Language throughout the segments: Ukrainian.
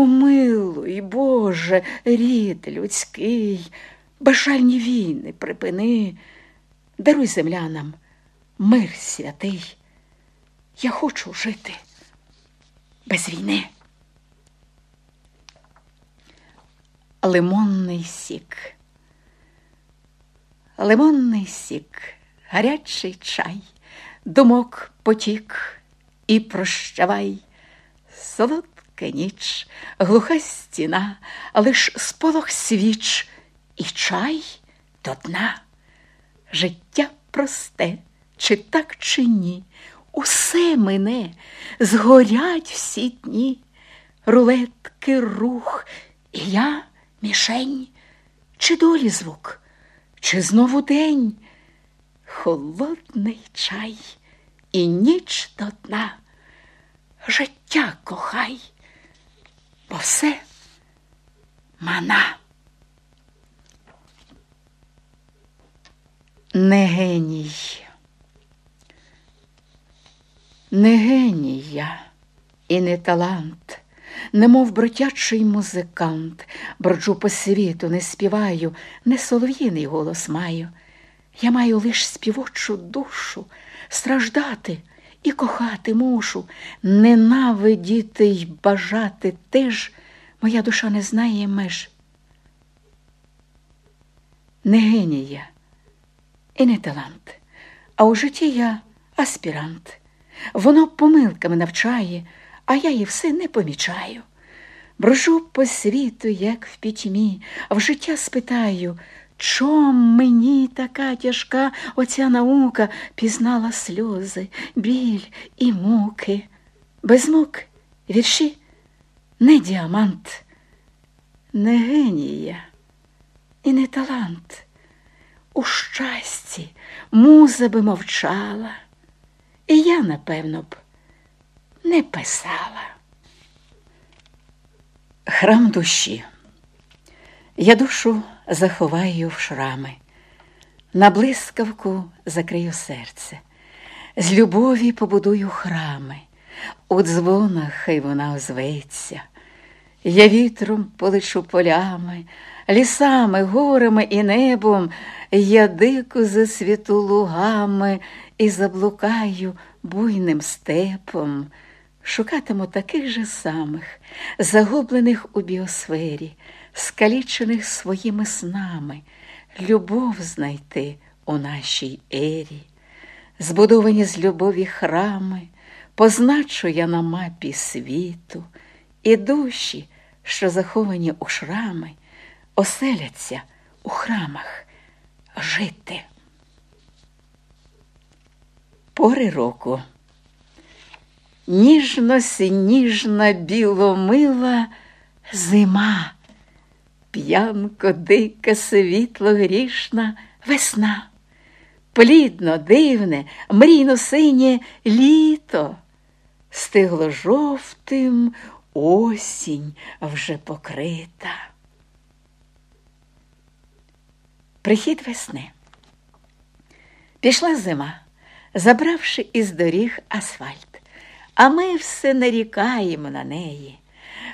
помилуй, Боже, рід людський, бажальні війни припини, даруй землянам мир святий. Я хочу жити без війни. Лимонний сік. Лимонний сік, гарячий чай, думок потік і прощавай. Солодка ніч, глуха стіна, лиш сполох свіч і чай до дна. Життя просте, чи так, чи ні, усе мине, згорять всі дні, рулетки рух, і я мішень, чи долі звук, чи знову день, холодний чай і ніч до дна, життя кохай, бо все мана. Не геній. Не геній я і не талант, немов бродячий музикант, броджу по світу, не співаю, не солов'їний голос маю. Я маю лиш співочу душу, страждати і кохати мушу, ненавидіти й бажати теж, моя душа не знає меж. Не генія і не талант, а у житті я аспірант. Воно помилками навчає, а я її все не помічаю. Брожу по світу, як в пітьмі, в життя спитаю, чом мені така тяжка оця наука пізнала сльози, біль і муки. Без мук вірші не діамант, не генія і не талант. У щасті муза би мовчала. І я, напевно б, не писала. Храм душі. Я душу заховаю в шрами, на блискавку закрию серце, з любові побудую храми, у дзвонах хай вона озветься. Я вітром полечу полями, лісами, горами і небом, я дико засвіту лугами і заблукаю буйним степом, шукатиму таких же самих, загублених у біосфері, скалічених своїми снами, любов знайти у нашій ері, збудовані з любові храми, позначу я на мапі світу, і душі, що заховані у шрами, оселяться у храмах жити. Пори року. Ніжно сніжна біломила зима, п'янко дика, світло грішна весна, плідно, дивне, мрійно синє літо, стигло жовтим осінь вже покрита. Прихід весни. Пішла зима забравши із доріг асфальт, а ми все нарікаємо на неї.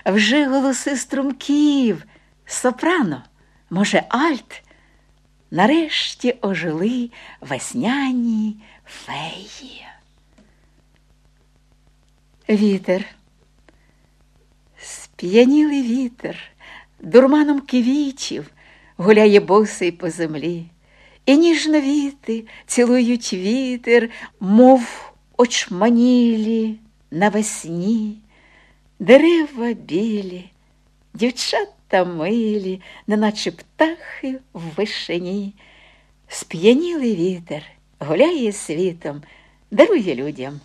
Вже голоси струмків, сопрано, може, альт, нарешті ожили весняні феї. Вітер, сп'янілий вітер, дурманом квітів гуляє босий по землі. І ніжно віти цілують вітер, мов очманілі навесні, дерева білі, дівчата милі, неначе птахи в вишені. Сп'янілий вітер гуляє світом, дарує людям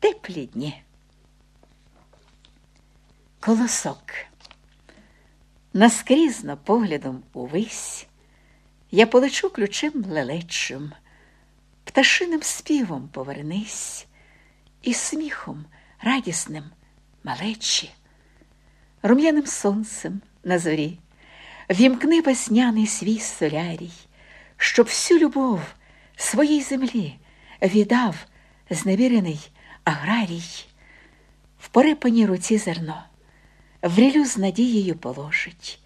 теплі дні. Колосок наскрізно поглядом увись. Я полечу ключем лелечим, пташиним співом повернись, і сміхом радісним малечі, рум'яним сонцем на зорі, вімкни весняний свій солярій, щоб всю любов своїй землі віддав зневірений аграрій, в порепаній руці зерно, в рілю з надією положить.